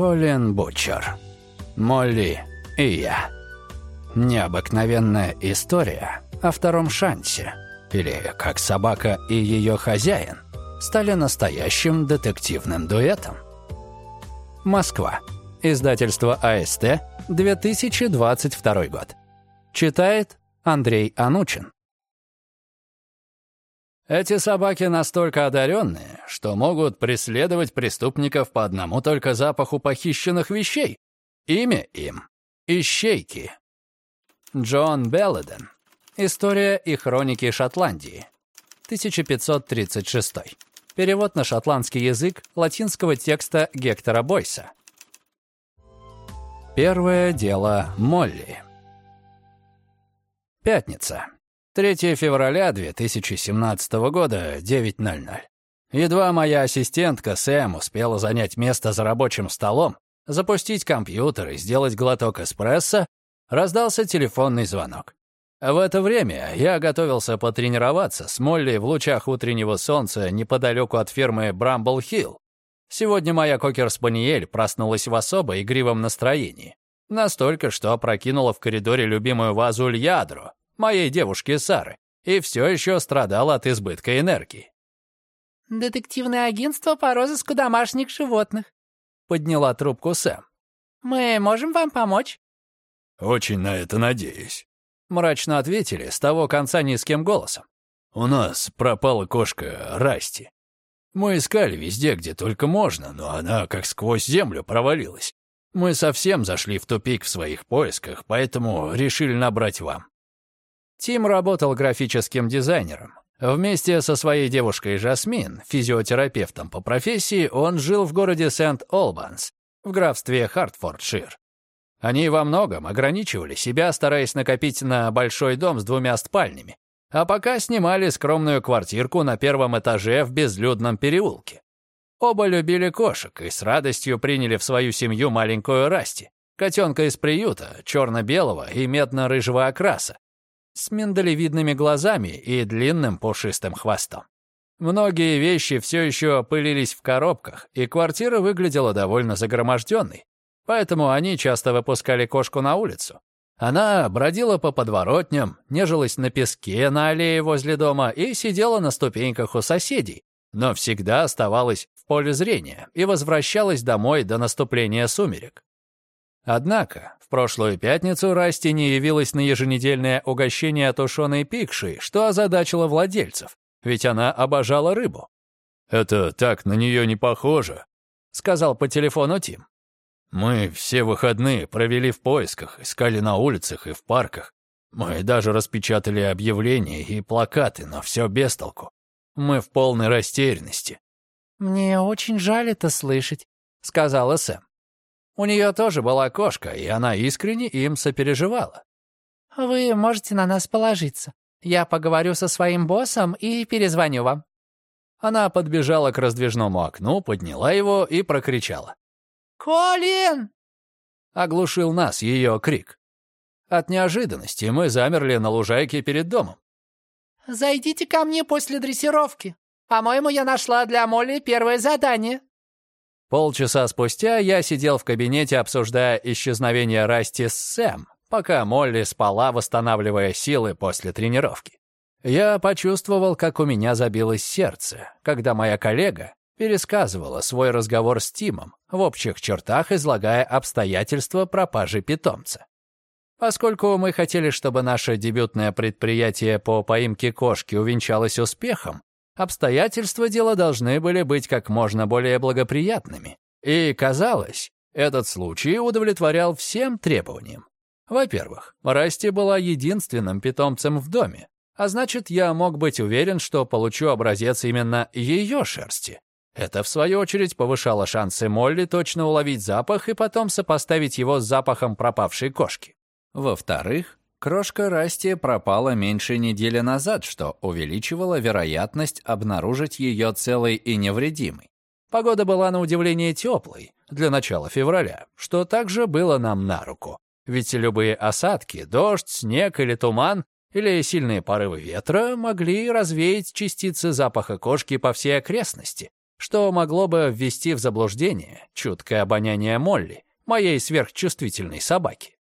Колин Бутчер. Молли и я. Необыкновенная история о втором шансе, или как собака и ее хозяин, стали настоящим детективным дуэтом. Москва. Издательство АСТ, 2022 год. Читает Андрей Анучин. Эти собаки настолько одаренные, что могут преследовать преступников по одному только запаху похищенных вещей. Имя им — Ищейки. Джон Белледен. История и хроники Шотландии. 1536. Перевод на шотландский язык латинского текста Гектора Бойса. Первое дело Молли. Пятница. 3 февраля 2017 года, 9.00. Едва моя ассистентка Сэм успела занять место за рабочим столом, запустить компьютер и сделать глоток эспрессо, раздался телефонный звонок. В это время я готовился потренироваться с Молли в лучах утреннего солнца неподалеку от фермы Брамбл-Хилл. Сегодня моя кокер-спаниель проснулась в особо игривом настроении. Настолько, что опрокинула в коридоре любимую вазу Льядру, моей девушки Сары, и все еще страдала от избытка энергии. «Детективное агентство по розыску домашних животных», — подняла трубку Сэм. «Мы можем вам помочь?» «Очень на это надеюсь», — мрачно ответили с того конца низким голосом. «У нас пропала кошка Расти. Мы искали везде, где только можно, но она как сквозь землю провалилась. Мы совсем зашли в тупик в своих поисках, поэтому решили набрать вам». Тим работал графическим дизайнером. Вместе со своей девушкой Жасмин, физиотерапевтом по профессии, он жил в городе Сент-Олбанс, в графстве Хартфордшир. Они во многом ограничивали себя, стараясь накопить на большой дом с двумя спальнями, а пока снимали скромную квартирку на первом этаже в безлюдном переулке. Оба любили кошек и с радостью приняли в свою семью маленькую Расти, котенка из приюта, черно-белого и медно-рыжего окраса, с миндалевидными глазами и длинным пушистым хвостом. Многие вещи все еще пылились в коробках, и квартира выглядела довольно загроможденной, поэтому они часто выпускали кошку на улицу. Она бродила по подворотням, нежилась на песке на аллее возле дома и сидела на ступеньках у соседей, но всегда оставалась поле зрения и возвращалась домой до наступления сумерек. Однако в прошлую пятницу Расти не явилась на еженедельное угощение тушеной пикшей, что озадачило владельцев, ведь она обожала рыбу. «Это так на нее не похоже», — сказал по телефону Тим. «Мы все выходные провели в поисках, искали на улицах и в парках. Мы даже распечатали объявления и плакаты, но все без толку. Мы в полной растерянности. «Мне очень жаль это слышать», — сказала Сэм. У нее тоже была кошка, и она искренне им сопереживала. «Вы можете на нас положиться. Я поговорю со своим боссом и перезвоню вам». Она подбежала к раздвижному окну, подняла его и прокричала. «Колин!» Оглушил нас ее крик. От неожиданности мы замерли на лужайке перед домом. «Зайдите ко мне после дрессировки», по-моему, я нашла для Молли первое задание». Полчаса спустя я сидел в кабинете, обсуждая исчезновение Расти с Сэм, пока Молли спала, восстанавливая силы после тренировки. Я почувствовал, как у меня забилось сердце, когда моя коллега пересказывала свой разговор с Тимом, в общих чертах излагая обстоятельства пропажи питомца. Поскольку мы хотели, чтобы наше дебютное предприятие по поимке кошки увенчалось успехом, обстоятельства дела должны были быть как можно более благоприятными. И, казалось, этот случай удовлетворял всем требованиям. Во-первых, Расти была единственным питомцем в доме, а значит, я мог быть уверен, что получу образец именно ее шерсти. Это, в свою очередь, повышало шансы Молли точно уловить запах и потом сопоставить его с запахом пропавшей кошки. Во-вторых, Крошка Расти пропала меньше недели назад, что увеличивало вероятность обнаружить ее целой и невредимой. Погода была на удивление теплой для начала февраля, что также было нам на руку. Ведь любые осадки, дождь, снег или туман, или сильные порывы ветра могли развеять частицы запаха кошки по всей окрестности, что могло бы ввести в заблуждение чуткое обоняние Молли, моей сверхчувствительной собаки.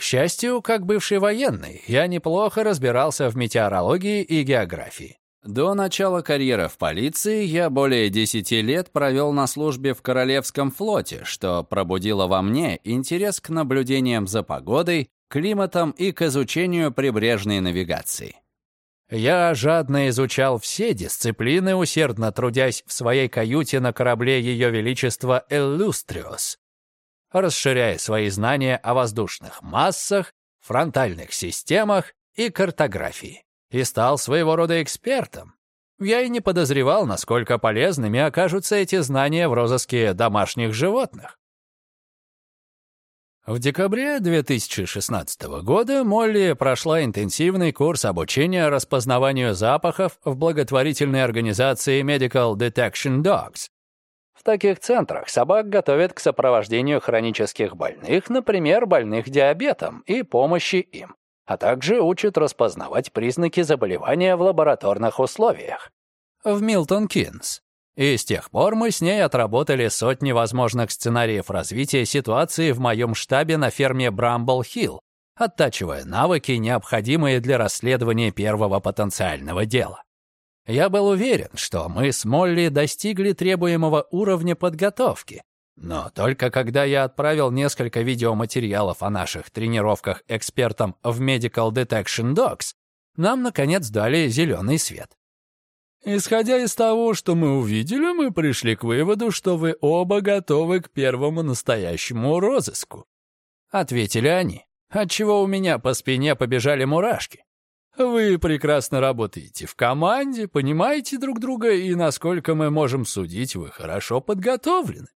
К счастью, как бывший военный, я неплохо разбирался в метеорологии и географии. До начала карьеры в полиции я более 10 лет провел на службе в Королевском флоте, что пробудило во мне интерес к наблюдениям за погодой, климатом и к изучению прибрежной навигации. Я жадно изучал все дисциплины, усердно трудясь в своей каюте на корабле Ее Величества «Эллюстриос», расширяя свои знания о воздушных массах, фронтальных системах и картографии и стал своего рода экспертом. Я и не подозревал, насколько полезными окажутся эти знания в розыске домашних животных. В декабре 2016 года Молли прошла интенсивный курс обучения распознаванию запахов в благотворительной организации Medical Detection Dogs. В таких центрах собак готовят к сопровождению хронических больных, например, больных диабетом, и помощи им а также учат распознавать признаки заболевания в лабораторных условиях. В Милтон Кинс. И с тех пор мы с ней отработали сотни возможных сценариев развития ситуации в моем штабе на ферме Брамбл-Хилл, оттачивая навыки, необходимые для расследования первого потенциального дела. Я был уверен, что мы с Молли достигли требуемого уровня подготовки, но только когда я отправил несколько видеоматериалов о наших тренировках экспертам в Medical Detection Dogs, нам, наконец, дали зеленый свет. Исходя из того, что мы увидели, мы пришли к выводу, что вы оба готовы к первому настоящему розыску. Ответили они, отчего у меня по спине побежали мурашки. Вы прекрасно работаете в команде, понимаете друг друга, и, насколько мы можем судить, вы хорошо подготовлены.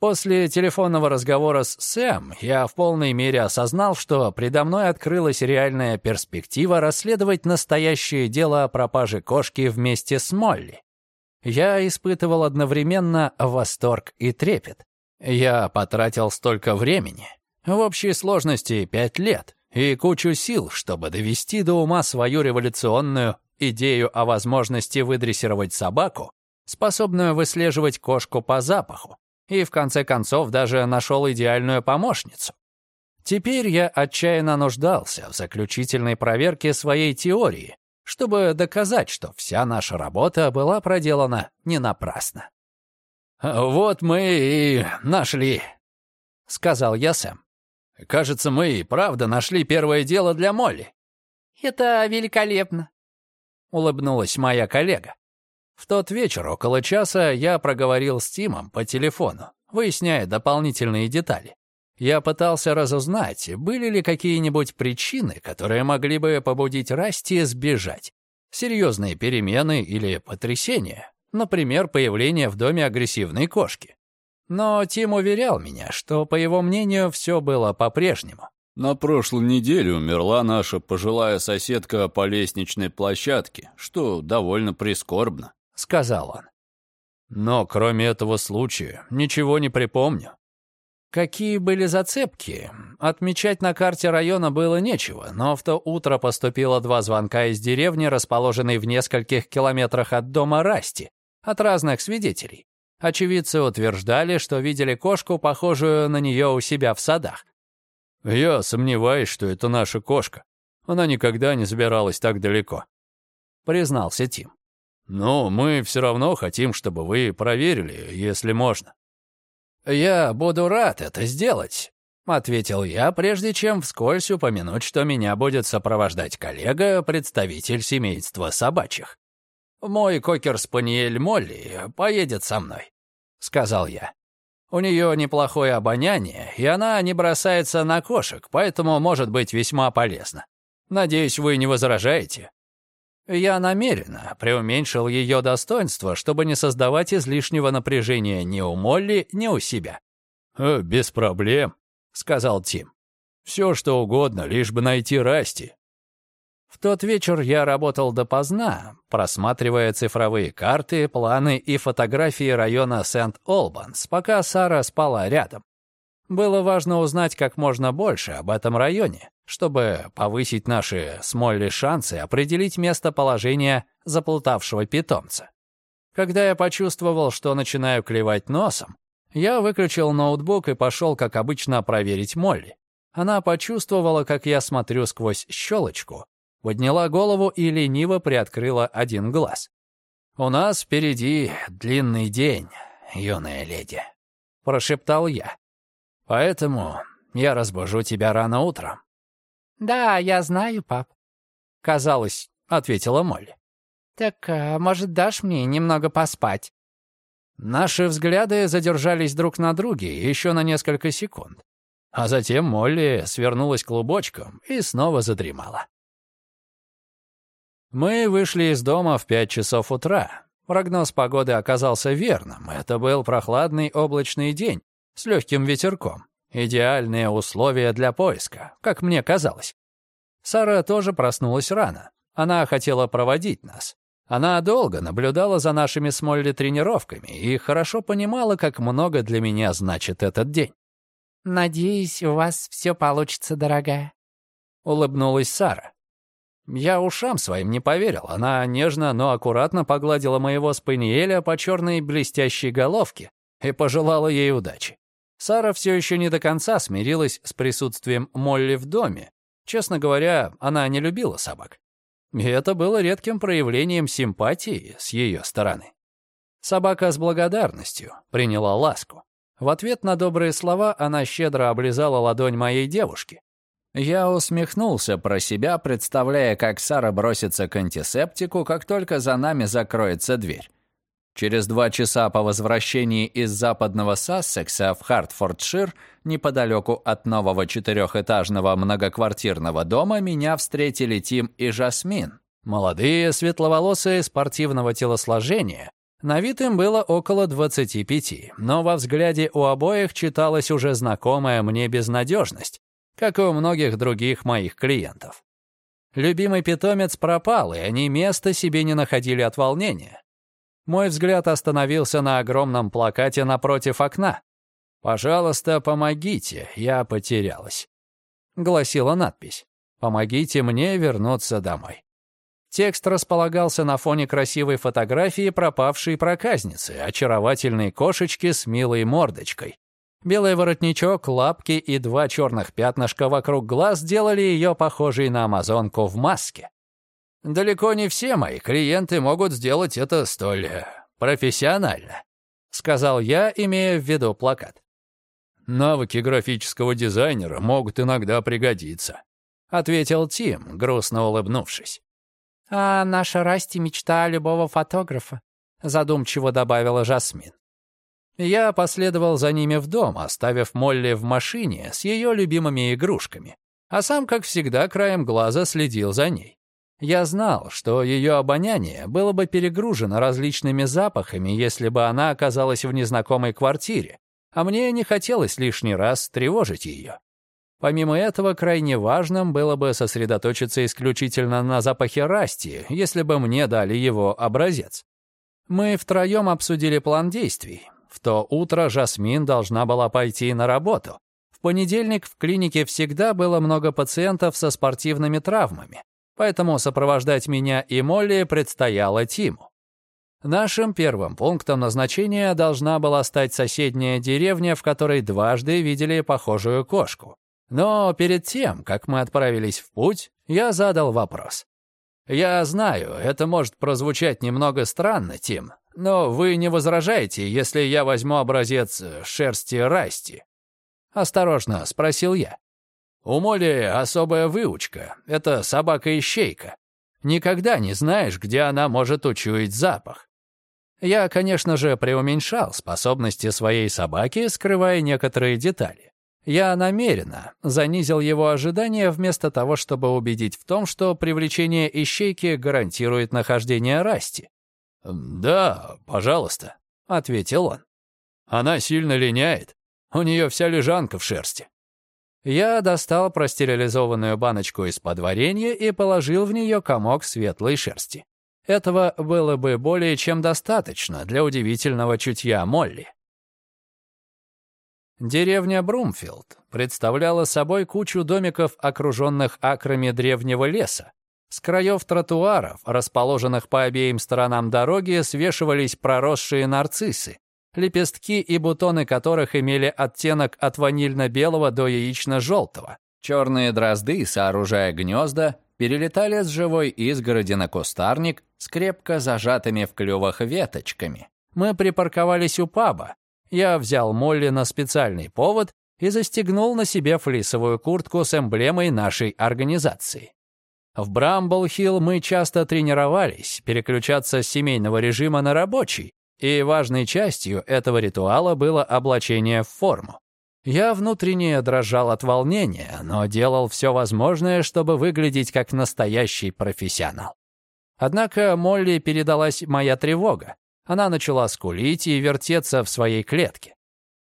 После телефонного разговора с Сэм я в полной мере осознал, что предо мной открылась реальная перспектива расследовать настоящее дело о пропаже кошки вместе с Молли. Я испытывал одновременно восторг и трепет. Я потратил столько времени, в общей сложности пять лет, и кучу сил, чтобы довести до ума свою революционную идею о возможности выдрессировать собаку, способную выслеживать кошку по запаху, и в конце концов даже нашел идеальную помощницу. Теперь я отчаянно нуждался в заключительной проверке своей теории, чтобы доказать, что вся наша работа была проделана не напрасно. «Вот мы и нашли», — сказал я Сэм. «Кажется, мы и правда нашли первое дело для Молли». «Это великолепно», — улыбнулась моя коллега. В тот вечер около часа я проговорил с Тимом по телефону, выясняя дополнительные детали. Я пытался разузнать, были ли какие-нибудь причины, которые могли бы побудить Расти сбежать. Серьезные перемены или потрясения, например, появление в доме агрессивной кошки. Но Тим уверял меня, что, по его мнению, все было по-прежнему. На прошлой неделе умерла наша пожилая соседка по лестничной площадке, что довольно прискорбно. — сказал он. «Но кроме этого случая ничего не припомню». Какие были зацепки? Отмечать на карте района было нечего, но в то утро поступило два звонка из деревни, расположенной в нескольких километрах от дома Расти, от разных свидетелей. Очевидцы утверждали, что видели кошку, похожую на нее у себя в садах. «Я сомневаюсь, что это наша кошка. Она никогда не забиралась так далеко», — признался Тим. Но мы все равно хотим, чтобы вы проверили, если можно». «Я буду рад это сделать», — ответил я, прежде чем вскользь упомянуть, что меня будет сопровождать коллега, представитель семейства собачьих. «Мой кокер-спаниель Молли поедет со мной», — сказал я. «У нее неплохое обоняние, и она не бросается на кошек, поэтому может быть весьма полезна. Надеюсь, вы не возражаете?» Я намеренно преуменьшил ее достоинство, чтобы не создавать излишнего напряжения ни у Молли, ни у себя. «Э, «Без проблем», — сказал Тим. «Все, что угодно, лишь бы найти Расти». В тот вечер я работал допоздна, просматривая цифровые карты, планы и фотографии района Сент-Олбанс, пока Сара спала рядом. Было важно узнать как можно больше об этом районе, чтобы повысить наши с Молли шансы определить местоположение заплутавшего питомца. Когда я почувствовал, что начинаю клевать носом, я выключил ноутбук и пошел, как обычно, проверить Молли. Она почувствовала, как я смотрю сквозь щелочку, подняла голову и лениво приоткрыла один глаз. «У нас впереди длинный день, юная леди», — прошептал я. «Поэтому я разбужу тебя рано утром». «Да, я знаю, пап», — казалось, ответила Молли. «Так, а, может, дашь мне немного поспать?» Наши взгляды задержались друг на друге еще на несколько секунд. А затем Молли свернулась клубочком и снова задремала. Мы вышли из дома в пять часов утра. Прогноз погоды оказался верным. Это был прохладный облачный день с легким ветерком. Идеальные условия для поиска, как мне казалось. Сара тоже проснулась рано. Она хотела проводить нас. Она долго наблюдала за нашими с Молли тренировками и хорошо понимала, как много для меня значит этот день. «Надеюсь, у вас все получится, дорогая», — улыбнулась Сара. Я ушам своим не поверил. Она нежно, но аккуратно погладила моего спаниеля по черной блестящей головке и пожелала ей удачи. Сара все еще не до конца смирилась с присутствием Молли в доме. Честно говоря, она не любила собак. И это было редким проявлением симпатии с ее стороны. Собака с благодарностью приняла ласку. В ответ на добрые слова она щедро облизала ладонь моей девушки. Я усмехнулся про себя, представляя, как Сара бросится к антисептику, как только за нами закроется дверь. Через два часа по возвращении из западного Сассекса в Хартфордшир, неподалеку от нового четырехэтажного многоквартирного дома, меня встретили Тим и Жасмин. Молодые, светловолосые, спортивного телосложения. На вид им было около 25, но во взгляде у обоих читалась уже знакомая мне безнадежность, как и у многих других моих клиентов. Любимый питомец пропал, и они места себе не находили от волнения. Мой взгляд остановился на огромном плакате напротив окна. «Пожалуйста, помогите, я потерялась», — гласила надпись. «Помогите мне вернуться домой». Текст располагался на фоне красивой фотографии пропавшей проказницы, очаровательной кошечки с милой мордочкой. Белый воротничок, лапки и два черных пятнышка вокруг глаз делали ее похожей на амазонку в маске. Далеко не все мои клиенты могут сделать это столь э, профессионально», — сказал я, имея в виду плакат. «Навыки графического дизайнера могут иногда пригодиться», — ответил Тим, грустно улыбнувшись. «А наша Расти — мечта любого фотографа», — задумчиво добавила Жасмин. Я последовал за ними в дом, оставив Молли в машине с ее любимыми игрушками, а сам, как всегда, краем глаза следил за ней. Я знал, что ее обоняние было бы перегружено различными запахами, если бы она оказалась в незнакомой квартире, а мне не хотелось лишний раз тревожить ее. Помимо этого, крайне важным было бы сосредоточиться исключительно на запахе расти, если бы мне дали его образец. Мы втроем обсудили план действий. В то утро Жасмин должна была пойти на работу. В понедельник в клинике всегда было много пациентов со спортивными травмами, поэтому сопровождать меня и Молли предстояло Тиму. Нашим первым пунктом назначения должна была стать соседняя деревня, в которой дважды видели похожую кошку. Но перед тем, как мы отправились в путь, я задал вопрос. «Я знаю, это может прозвучать немного странно, Тим, но вы не возражаете, если я возьму образец шерсти Расти?» Осторожно, спросил я. У Моли особая выучка. Это собака-ищейка. Никогда не знаешь, где она может учуять запах. Я, конечно же, преуменьшал способности своей собаки, скрывая некоторые детали. Я намеренно занизил его ожидания вместо того, чтобы убедить в том, что привлечение ищейки гарантирует нахождение Расти. «Да, пожалуйста», — ответил он. «Она сильно линяет. У нее вся лежанка в шерсти. Я достал простерилизованную баночку из-под варенья и положил в нее комок светлой шерсти. Этого было бы более чем достаточно для удивительного чутья Молли. Деревня Брумфилд представляла собой кучу домиков, окруженных акрами древнего леса. С краев тротуаров, расположенных по обеим сторонам дороги, свешивались проросшие нарциссы, лепестки и бутоны которых имели оттенок от ванильно-белого до яично-желтого. Черные дрозды, сооружая гнезда, перелетали с живой изгороди на кустарник с крепко зажатыми в клювах веточками. Мы припарковались у паба. Я взял Молли на специальный повод и застегнул на себе флисовую куртку с эмблемой нашей организации. В Брамблхилл мы часто тренировались переключаться с семейного режима на рабочий, и важной частью этого ритуала было облачение в форму. Я внутренне дрожал от волнения, но делал все возможное, чтобы выглядеть как настоящий профессионал. Однако Молли передалась моя тревога. Она начала скулить и вертеться в своей клетке.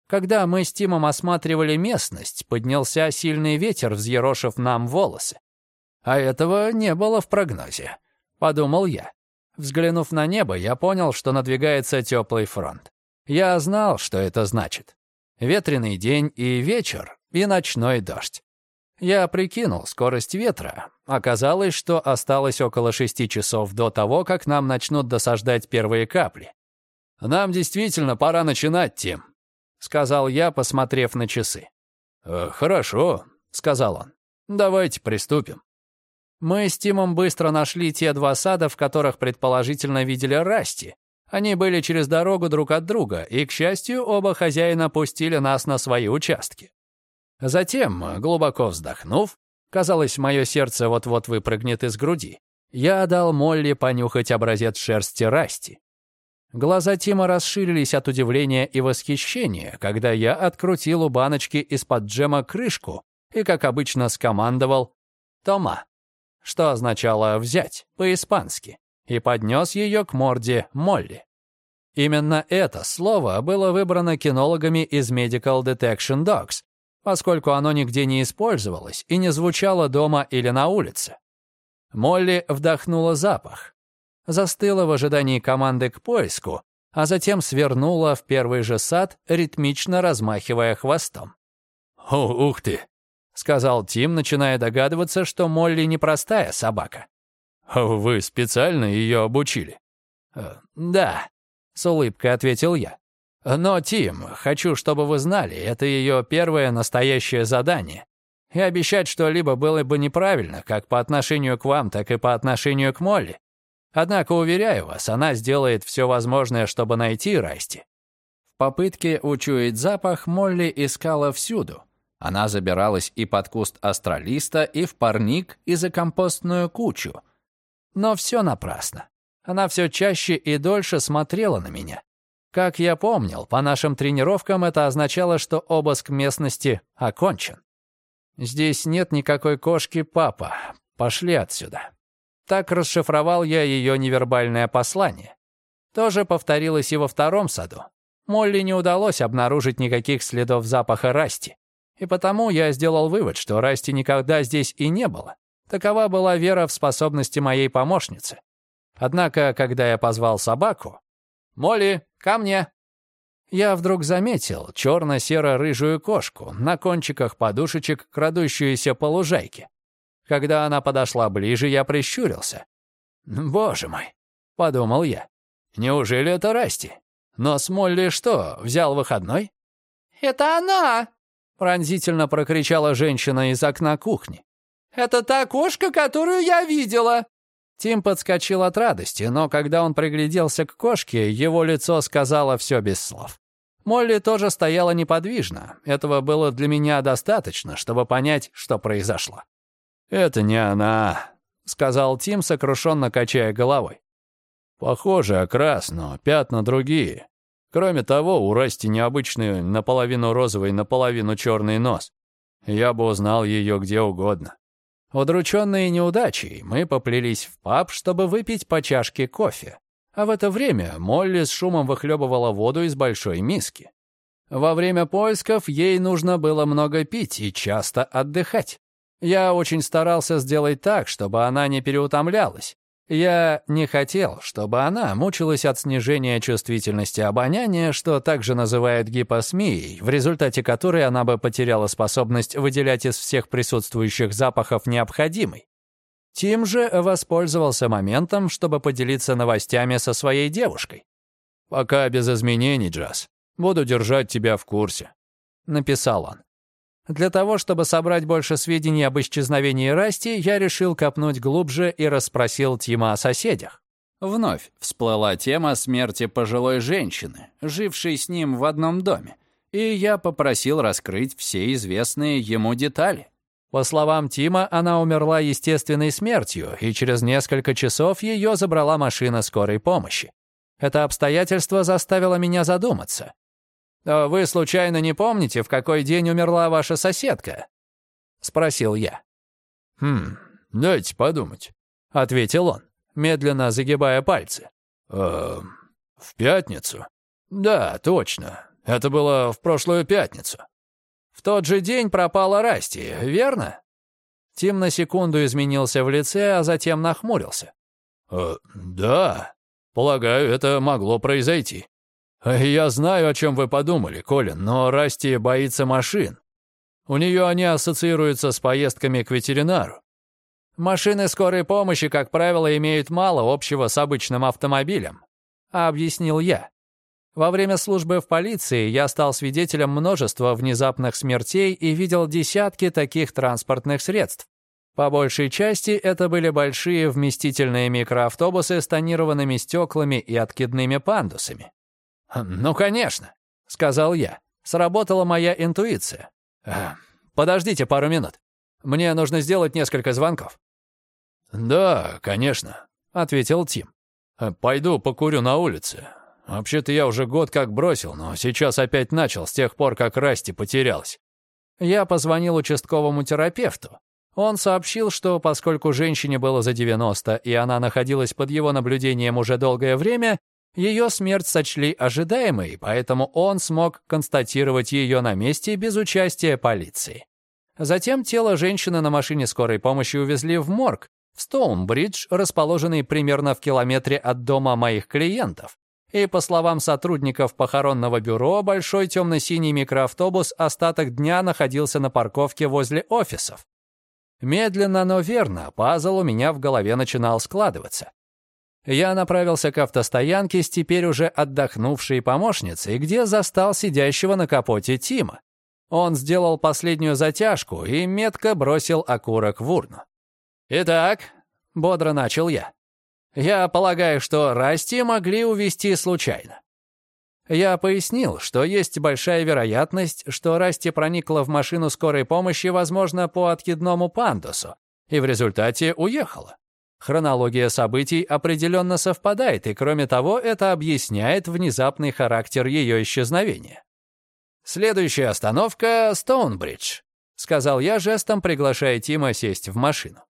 Когда мы с Тимом осматривали местность, поднялся сильный ветер, взъерошив нам волосы. А этого не было в прогнозе, подумал я. Взглянув на небо, я понял, что надвигается теплый фронт. Я знал, что это значит. Ветреный день и вечер, и ночной дождь. Я прикинул скорость ветра. Оказалось, что осталось около шести часов до того, как нам начнут досаждать первые капли. «Нам действительно пора начинать, Тим», — сказал я, посмотрев на часы. «Э, «Хорошо», — сказал он. «Давайте приступим». Мы с Тимом быстро нашли те два сада, в которых предположительно видели Расти. Они были через дорогу друг от друга, и, к счастью, оба хозяина пустили нас на свои участки. Затем, глубоко вздохнув, казалось, мое сердце вот-вот выпрыгнет из груди, я дал Молли понюхать образец шерсти Расти. Глаза Тима расширились от удивления и восхищения, когда я открутил у баночки из-под джема крышку и, как обычно, скомандовал «Тома» что означало «взять» по-испански, и поднес ее к морде Молли. Именно это слово было выбрано кинологами из Medical Detection Dogs, поскольку оно нигде не использовалось и не звучало дома или на улице. Молли вдохнула запах, застыла в ожидании команды к поиску, а затем свернула в первый же сад, ритмично размахивая хвостом. «О, ух ты! — сказал Тим, начиная догадываться, что Молли непростая собака. «Вы специально ее обучили?» «Э, «Да», — с улыбкой ответил я. «Но, Тим, хочу, чтобы вы знали, это ее первое настоящее задание. И обещать что-либо было бы неправильно, как по отношению к вам, так и по отношению к Молли. Однако, уверяю вас, она сделает все возможное, чтобы найти Расти». В попытке учуять запах Молли искала всюду, она забиралась и под куст астралиста, и в парник, и за компостную кучу. Но все напрасно. Она все чаще и дольше смотрела на меня. Как я помнил, по нашим тренировкам это означало, что обыск местности окончен. «Здесь нет никакой кошки, папа. Пошли отсюда». Так расшифровал я ее невербальное послание. То же повторилось и во втором саду. Молли не удалось обнаружить никаких следов запаха расти. И потому я сделал вывод, что Расти никогда здесь и не было. Такова была вера в способности моей помощницы. Однако, когда я позвал собаку... «Молли, ко мне!» Я вдруг заметил черно-серо-рыжую кошку на кончиках подушечек, крадущуюся по лужайке. Когда она подошла ближе, я прищурился. «Боже мой!» — подумал я. «Неужели это Расти? Но с Молли что, взял выходной?» «Это она!» Пронзительно прокричала женщина из окна кухни. «Это та кошка, которую я видела!» Тим подскочил от радости, но когда он пригляделся к кошке, его лицо сказало все без слов. Молли тоже стояла неподвижно. Этого было для меня достаточно, чтобы понять, что произошло. «Это не она», — сказал Тим, сокрушенно качая головой. «Похоже, окрас, но пятна другие. Кроме того, у Расти необычный наполовину розовый, наполовину черный нос. Я бы узнал ее где угодно. Удрученные неудачей, мы поплелись в паб, чтобы выпить по чашке кофе. А в это время Молли с шумом выхлебывала воду из большой миски. Во время поисков ей нужно было много пить и часто отдыхать. Я очень старался сделать так, чтобы она не переутомлялась. Я не хотел, чтобы она мучилась от снижения чувствительности обоняния, что также называют гипосмией, в результате которой она бы потеряла способность выделять из всех присутствующих запахов необходимый. Тим же воспользовался моментом, чтобы поделиться новостями со своей девушкой. «Пока без изменений, Джаз. Буду держать тебя в курсе», — написал он. Для того, чтобы собрать больше сведений об исчезновении Расти, я решил копнуть глубже и расспросил Тима о соседях. Вновь всплыла тема смерти пожилой женщины, жившей с ним в одном доме, и я попросил раскрыть все известные ему детали. По словам Тима, она умерла естественной смертью, и через несколько часов ее забрала машина скорой помощи. Это обстоятельство заставило меня задуматься. «А «Вы случайно не помните, в какой день умерла ваша соседка?» — спросил я. «Хм, дайте подумать», — ответил он, медленно загибая пальцы. «Э, «В пятницу?» «Да, точно. Это было в прошлую пятницу». «В тот же день пропала Расти, верно?» Тим на секунду изменился в лице, а затем нахмурился. «Э, «Да, полагаю, это могло произойти». «Я знаю, о чем вы подумали, Колин, но Расти боится машин. У нее они ассоциируются с поездками к ветеринару. Машины скорой помощи, как правило, имеют мало общего с обычным автомобилем», — объяснил я. Во время службы в полиции я стал свидетелем множества внезапных смертей и видел десятки таких транспортных средств. По большей части это были большие вместительные микроавтобусы с тонированными стеклами и откидными пандусами. «Ну, конечно», — сказал я. Сработала моя интуиция. «Подождите пару минут. Мне нужно сделать несколько звонков». «Да, конечно», — ответил Тим. «Пойду покурю на улице. Вообще-то я уже год как бросил, но сейчас опять начал, с тех пор, как Расти потерялась». Я позвонил участковому терапевту. Он сообщил, что поскольку женщине было за 90, и она находилась под его наблюдением уже долгое время, ее смерть сочли ожидаемой, поэтому он смог констатировать ее на месте без участия полиции. Затем тело женщины на машине скорой помощи увезли в морг, в Стоунбридж, расположенный примерно в километре от дома моих клиентов. И, по словам сотрудников похоронного бюро, большой темно-синий микроавтобус остаток дня находился на парковке возле офисов. Медленно, но верно, пазл у меня в голове начинал складываться. Я направился к автостоянке с теперь уже отдохнувшей помощницей, где застал сидящего на капоте Тима. Он сделал последнюю затяжку и метко бросил окурок в урну. «Итак», — бодро начал я, — «я полагаю, что Расти могли увезти случайно». Я пояснил, что есть большая вероятность, что Расти проникла в машину скорой помощи, возможно, по откидному пандусу, и в результате уехала. Хронология событий определенно совпадает, и кроме того, это объясняет внезапный характер ее исчезновения. «Следующая остановка — Стоунбридж», — сказал я жестом, приглашая Тима сесть в машину.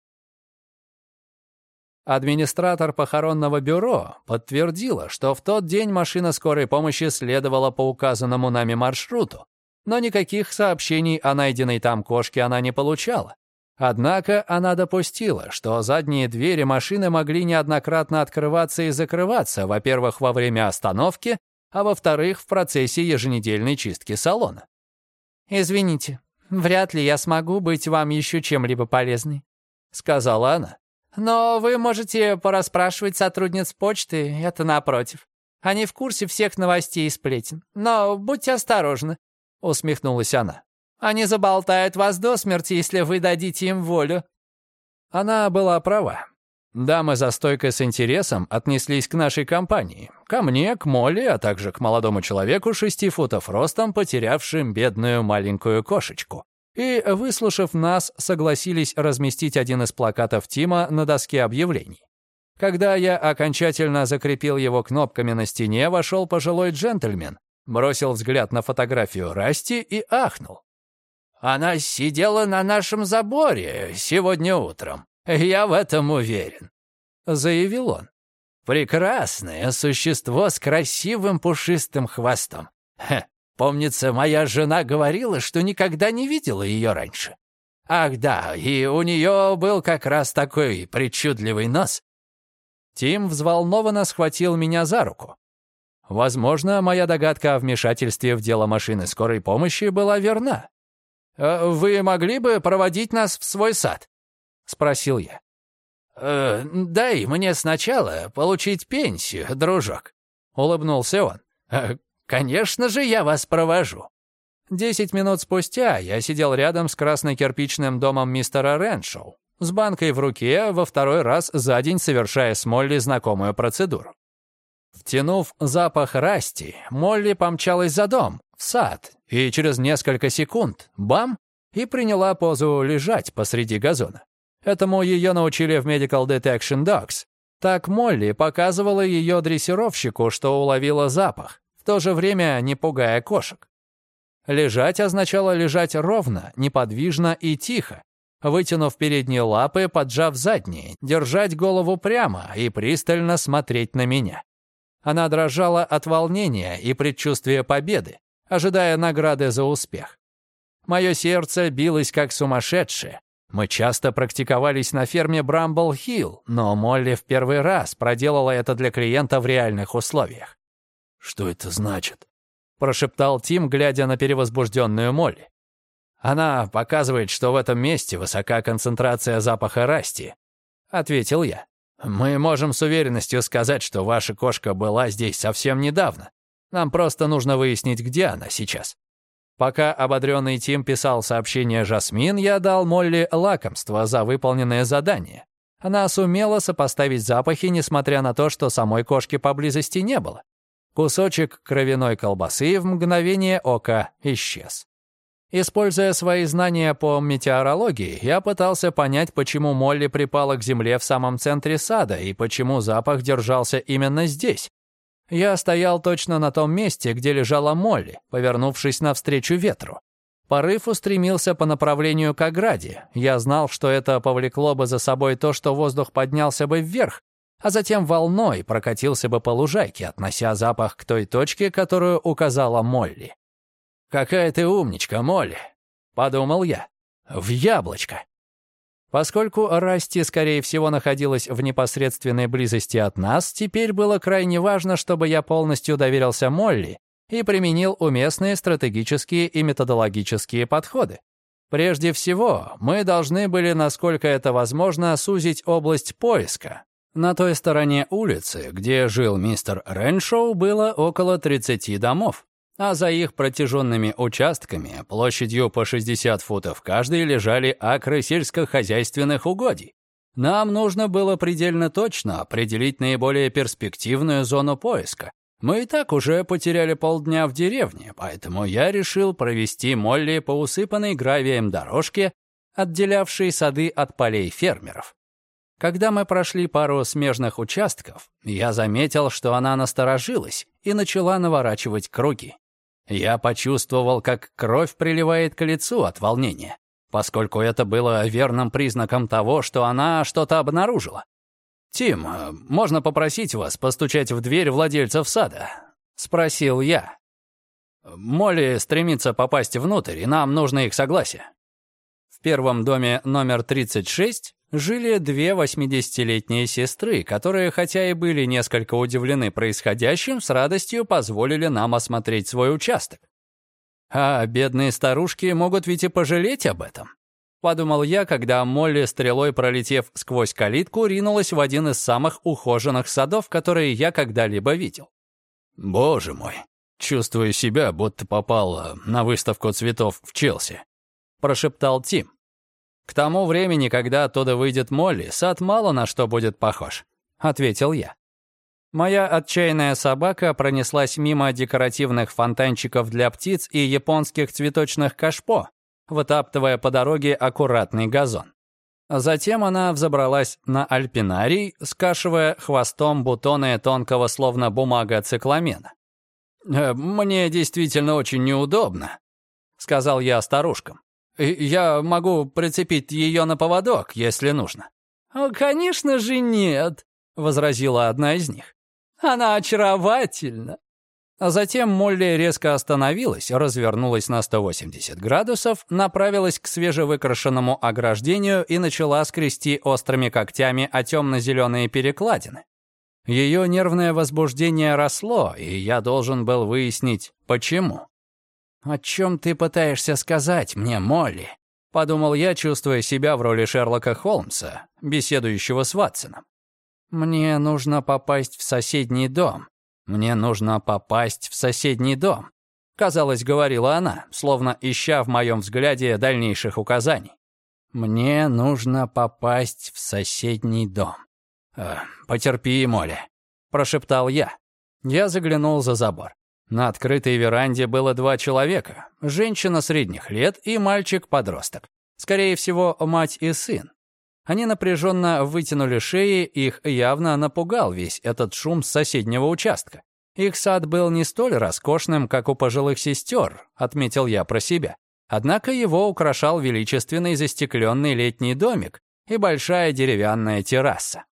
Администратор похоронного бюро подтвердила, что в тот день машина скорой помощи следовала по указанному нами маршруту, но никаких сообщений о найденной там кошке она не получала. Однако она допустила, что задние двери машины могли неоднократно открываться и закрываться, во-первых, во время остановки, а во-вторых, в процессе еженедельной чистки салона. «Извините, вряд ли я смогу быть вам еще чем-либо полезной», — сказала она. «Но вы можете порасспрашивать сотрудниц почты, это напротив. Они в курсе всех новостей и сплетен. Но будьте осторожны», — усмехнулась она. Они заболтают вас до смерти, если вы дадите им волю». Она была права. Дамы за стойкой с интересом отнеслись к нашей компании, ко мне, к Молли, а также к молодому человеку шести футов ростом, потерявшим бедную маленькую кошечку. И, выслушав нас, согласились разместить один из плакатов Тима на доске объявлений. Когда я окончательно закрепил его кнопками на стене, вошел пожилой джентльмен, бросил взгляд на фотографию Расти и ахнул. Она сидела на нашем заборе сегодня утром. Я в этом уверен», — заявил он. «Прекрасное существо с красивым пушистым хвостом. Хе, помнится, моя жена говорила, что никогда не видела ее раньше. Ах да, и у нее был как раз такой причудливый нос». Тим взволнованно схватил меня за руку. Возможно, моя догадка о вмешательстве в дело машины скорой помощи была верна. «Э, «Вы могли бы проводить нас в свой сад?» — спросил я. «Э, «Дай мне сначала получить пенсию, дружок», — улыбнулся он. «Э, «Конечно же, я вас провожу». Десять минут спустя я сидел рядом с красно-кирпичным домом мистера Реншоу, с банкой в руке, во второй раз за день совершая с Молли знакомую процедуру. Втянув запах расти, Молли помчалась за дом, в сад, и через несколько секунд — бам! и приняла позу лежать посреди газона. Этому ее научили в Medical Detection Dogs. Так Молли показывала ее дрессировщику, что уловила запах, в то же время не пугая кошек. Лежать означало лежать ровно, неподвижно и тихо, вытянув передние лапы, поджав задние, держать голову прямо и пристально смотреть на меня. Она дрожала от волнения и предчувствия победы, ожидая награды за успех. Мое сердце билось как сумасшедшее. Мы часто практиковались на ферме Брамбл-Хилл, но Молли в первый раз проделала это для клиента в реальных условиях. «Что это значит?» — прошептал Тим, глядя на перевозбужденную Молли. «Она показывает, что в этом месте высока концентрация запаха расти», — ответил я. «Мы можем с уверенностью сказать, что ваша кошка была здесь совсем недавно. Нам просто нужно выяснить, где она сейчас». Пока ободренный Тим писал сообщение Жасмин, я дал Молли лакомство за выполненное задание. Она сумела сопоставить запахи, несмотря на то, что самой кошки поблизости не было. Кусочек кровяной колбасы в мгновение ока исчез. Используя свои знания по метеорологии, я пытался понять, почему Молли припала к земле в самом центре сада и почему запах держался именно здесь. Я стоял точно на том месте, где лежала Молли, повернувшись навстречу ветру. Порыв устремился по направлению к ограде. Я знал, что это повлекло бы за собой то, что воздух поднялся бы вверх, а затем волной прокатился бы по лужайке, относя запах к той точке, которую указала Молли. «Какая ты умничка, Молли!» — подумал я. «В яблочко!» Поскольку Расти, скорее всего, находилась в непосредственной близости от нас, теперь было крайне важно, чтобы я полностью доверился Молли и применил уместные стратегические и методологические подходы. Прежде всего, мы должны были, насколько это возможно, сузить область поиска, на той стороне улицы, где жил мистер Реншоу, было около 30 домов, а за их протяженными участками, площадью по 60 футов каждый, лежали акры сельскохозяйственных угодий. Нам нужно было предельно точно определить наиболее перспективную зону поиска. Мы и так уже потеряли полдня в деревне, поэтому я решил провести Молли по усыпанной гравием дорожке, отделявшей сады от полей фермеров. Когда мы прошли пару смежных участков, я заметил, что она насторожилась и начала наворачивать круги. Я почувствовал, как кровь приливает к лицу от волнения, поскольку это было верным признаком того, что она что-то обнаружила. «Тим, можно попросить вас постучать в дверь владельцев сада?» — спросил я. Молли стремится попасть внутрь, и нам нужно их согласие. В первом доме номер 36 жили две 80-летние сестры, которые, хотя и были несколько удивлены происходящим, с радостью позволили нам осмотреть свой участок. А бедные старушки могут ведь и пожалеть об этом. Подумал я, когда Молли, стрелой пролетев сквозь калитку, ринулась в один из самых ухоженных садов, которые я когда-либо видел. «Боже мой, чувствую себя, будто попал на выставку цветов в Челси», прошептал Тим. «К тому времени, когда оттуда выйдет Молли, сад мало на что будет похож», — ответил я. Моя отчаянная собака пронеслась мимо декоративных фонтанчиков для птиц и японских цветочных кашпо, вытаптывая по дороге аккуратный газон. Затем она взобралась на альпинарий, скашивая хвостом бутоны тонкого словно бумага цикламена. «Э, «Мне действительно очень неудобно», — сказал я старушкам. Я могу прицепить ее на поводок, если нужно». «О, конечно же нет», — возразила одна из них. «Она очаровательна». А затем Молли резко остановилась, развернулась на 180 градусов, направилась к свежевыкрашенному ограждению и начала скрести острыми когтями о темно-зеленые перекладины. Ее нервное возбуждение росло, и я должен был выяснить, почему. «О чем ты пытаешься сказать мне, Молли?» Подумал я, чувствуя себя в роли Шерлока Холмса, беседующего с Ватсоном. «Мне нужно попасть в соседний дом. Мне нужно попасть в соседний дом», казалось, говорила она, словно ища в моем взгляде дальнейших указаний. «Мне нужно попасть в соседний дом». «Э, «Потерпи, Молли», — прошептал я. Я заглянул за забор. На открытой веранде было два человека. Женщина средних лет и мальчик-подросток. Скорее всего, мать и сын. Они напряженно вытянули шеи, их явно напугал весь этот шум с соседнего участка. Их сад был не столь роскошным, как у пожилых сестер, отметил я про себя. Однако его украшал величественный застекленный летний домик и большая деревянная терраса.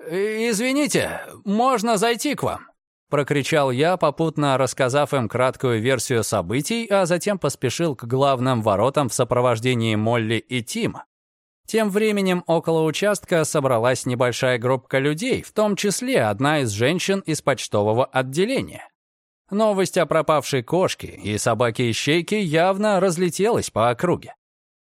«Извините, можно зайти к вам?» Прокричал я, попутно рассказав им краткую версию событий, а затем поспешил к главным воротам в сопровождении Молли и Тима. Тем временем около участка собралась небольшая группка людей, в том числе одна из женщин из почтового отделения. Новость о пропавшей кошке и собаке-ищейке явно разлетелась по округе.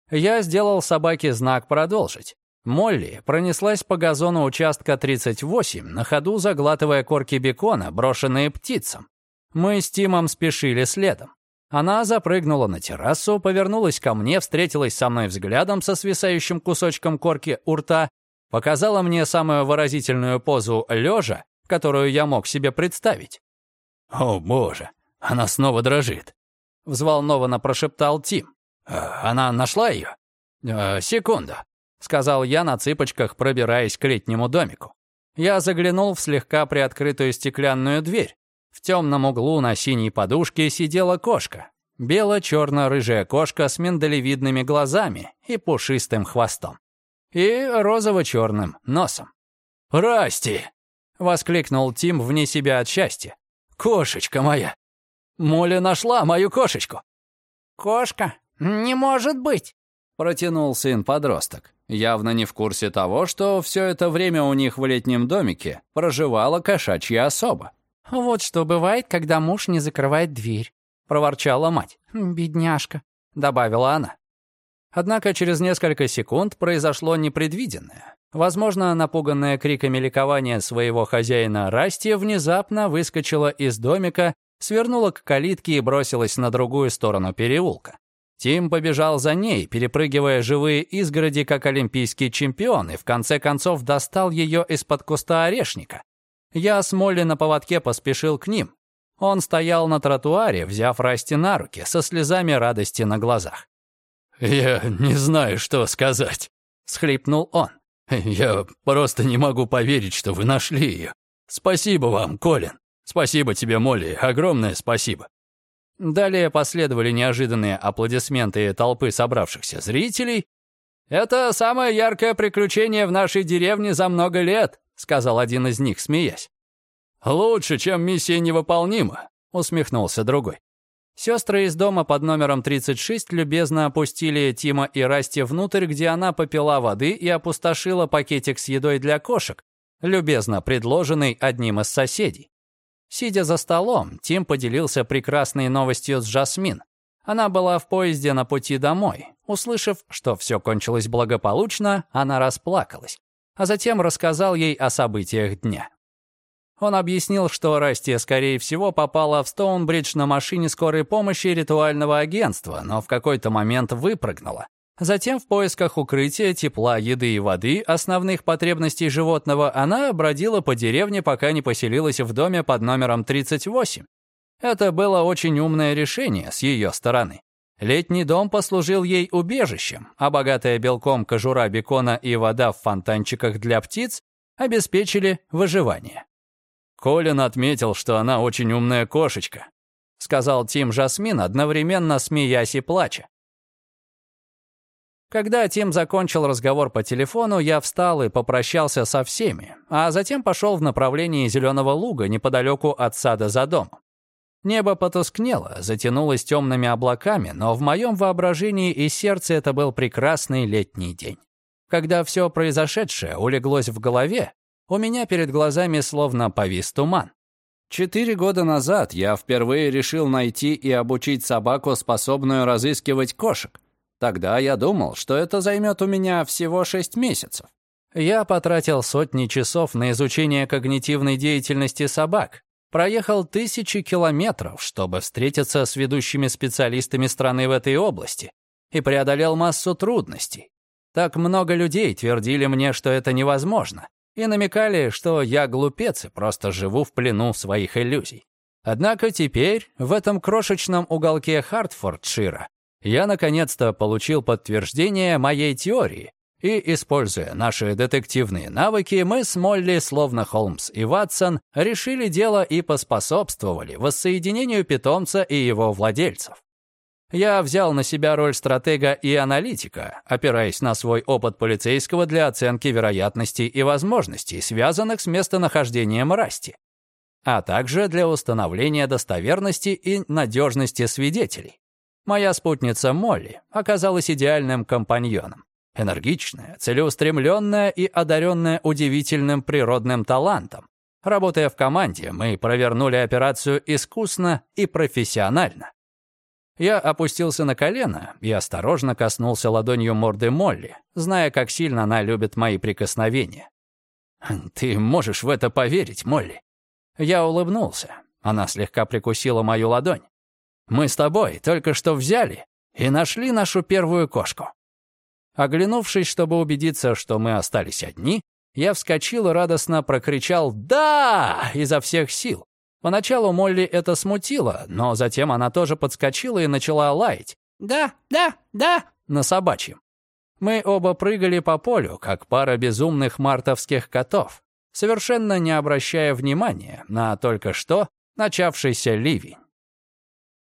Я сделал собаке знак «Продолжить». Молли пронеслась по газону участка 38, на ходу заглатывая корки бекона, брошенные птицам. Мы с Тимом спешили следом. Она запрыгнула на террасу, повернулась ко мне, встретилась со мной взглядом со свисающим кусочком корки у рта, показала мне самую выразительную позу лежа, которую я мог себе представить. «О, боже, она снова дрожит», — взволнованно прошептал Тим. «А, «Она нашла ее?» «Э, «Секунду. — сказал я на цыпочках, пробираясь к летнему домику. Я заглянул в слегка приоткрытую стеклянную дверь. В темном углу на синей подушке сидела кошка. Бело-черно-рыжая кошка с миндалевидными глазами и пушистым хвостом. И розово-черным носом. «Расти!» — воскликнул Тим вне себя от счастья. «Кошечка моя! Моля нашла мою кошечку!» «Кошка? Не может быть!» — протянул сын-подросток явно не в курсе того, что все это время у них в летнем домике проживала кошачья особа. «Вот что бывает, когда муж не закрывает дверь», — проворчала мать. «Бедняжка», — добавила она. Однако через несколько секунд произошло непредвиденное. Возможно, напуганная криками ликования своего хозяина Расти внезапно выскочила из домика, свернула к калитке и бросилась на другую сторону переулка. Тим побежал за ней, перепрыгивая живые изгороди, как олимпийский чемпион, и в конце концов достал ее из-под куста орешника. Я с Молли на поводке поспешил к ним. Он стоял на тротуаре, взяв Расти на руки, со слезами радости на глазах. «Я не знаю, что сказать», — схлипнул он. «Я просто не могу поверить, что вы нашли ее. Спасибо вам, Колин. Спасибо тебе, Молли, огромное спасибо. Далее последовали неожиданные аплодисменты толпы собравшихся зрителей. «Это самое яркое приключение в нашей деревне за много лет», сказал один из них, смеясь. «Лучше, чем миссия невыполнима», усмехнулся другой. Сестры из дома под номером 36 любезно опустили Тима и Расти внутрь, где она попила воды и опустошила пакетик с едой для кошек, любезно предложенный одним из соседей. Сидя за столом, Тим поделился прекрасной новостью с Жасмин. Она была в поезде на пути домой. Услышав, что все кончилось благополучно, она расплакалась, а затем рассказал ей о событиях дня. Он объяснил, что Расти, скорее всего, попала в Стоунбридж на машине скорой помощи ритуального агентства, но в какой-то момент выпрыгнула. Затем в поисках укрытия, тепла, еды и воды, основных потребностей животного, она бродила по деревне, пока не поселилась в доме под номером 38. Это было очень умное решение с ее стороны. Летний дом послужил ей убежищем, а богатая белком кожура бекона и вода в фонтанчиках для птиц обеспечили выживание. Колин отметил, что она очень умная кошечка, сказал Тим Жасмин, одновременно смеясь и плача. Когда Тим закончил разговор по телефону, я встал и попрощался со всеми, а затем пошел в направлении Зеленого луга неподалеку от сада за домом. Небо потускнело, затянулось темными облаками, но в моем воображении и сердце это был прекрасный летний день. Когда все произошедшее улеглось в голове, у меня перед глазами словно повис туман. Четыре года назад я впервые решил найти и обучить собаку, способную разыскивать кошек. Тогда я думал, что это займет у меня всего шесть месяцев. Я потратил сотни часов на изучение когнитивной деятельности собак, проехал тысячи километров, чтобы встретиться с ведущими специалистами страны в этой области, и преодолел массу трудностей. Так много людей твердили мне, что это невозможно, и намекали, что я глупец и просто живу в плену своих иллюзий. Однако теперь, в этом крошечном уголке Хартфордшира, я наконец-то получил подтверждение моей теории, и, используя наши детективные навыки, мы с Молли, словно Холмс и Ватсон, решили дело и поспособствовали воссоединению питомца и его владельцев. Я взял на себя роль стратега и аналитика, опираясь на свой опыт полицейского для оценки вероятностей и возможностей, связанных с местонахождением Расти, а также для установления достоверности и надежности свидетелей. Моя спутница Молли оказалась идеальным компаньоном. Энергичная, целеустремленная и одаренная удивительным природным талантом. Работая в команде, мы провернули операцию искусно и профессионально. Я опустился на колено и осторожно коснулся ладонью морды Молли, зная, как сильно она любит мои прикосновения. «Ты можешь в это поверить, Молли?» Я улыбнулся. Она слегка прикусила мою ладонь. «Мы с тобой только что взяли и нашли нашу первую кошку». Оглянувшись, чтобы убедиться, что мы остались одни, я вскочил и радостно прокричал «Да!» изо всех сил. Поначалу Молли это смутило, но затем она тоже подскочила и начала лаять. «Да, да, да!» на собачьем. Мы оба прыгали по полю, как пара безумных мартовских котов, совершенно не обращая внимания на только что начавшийся ливень.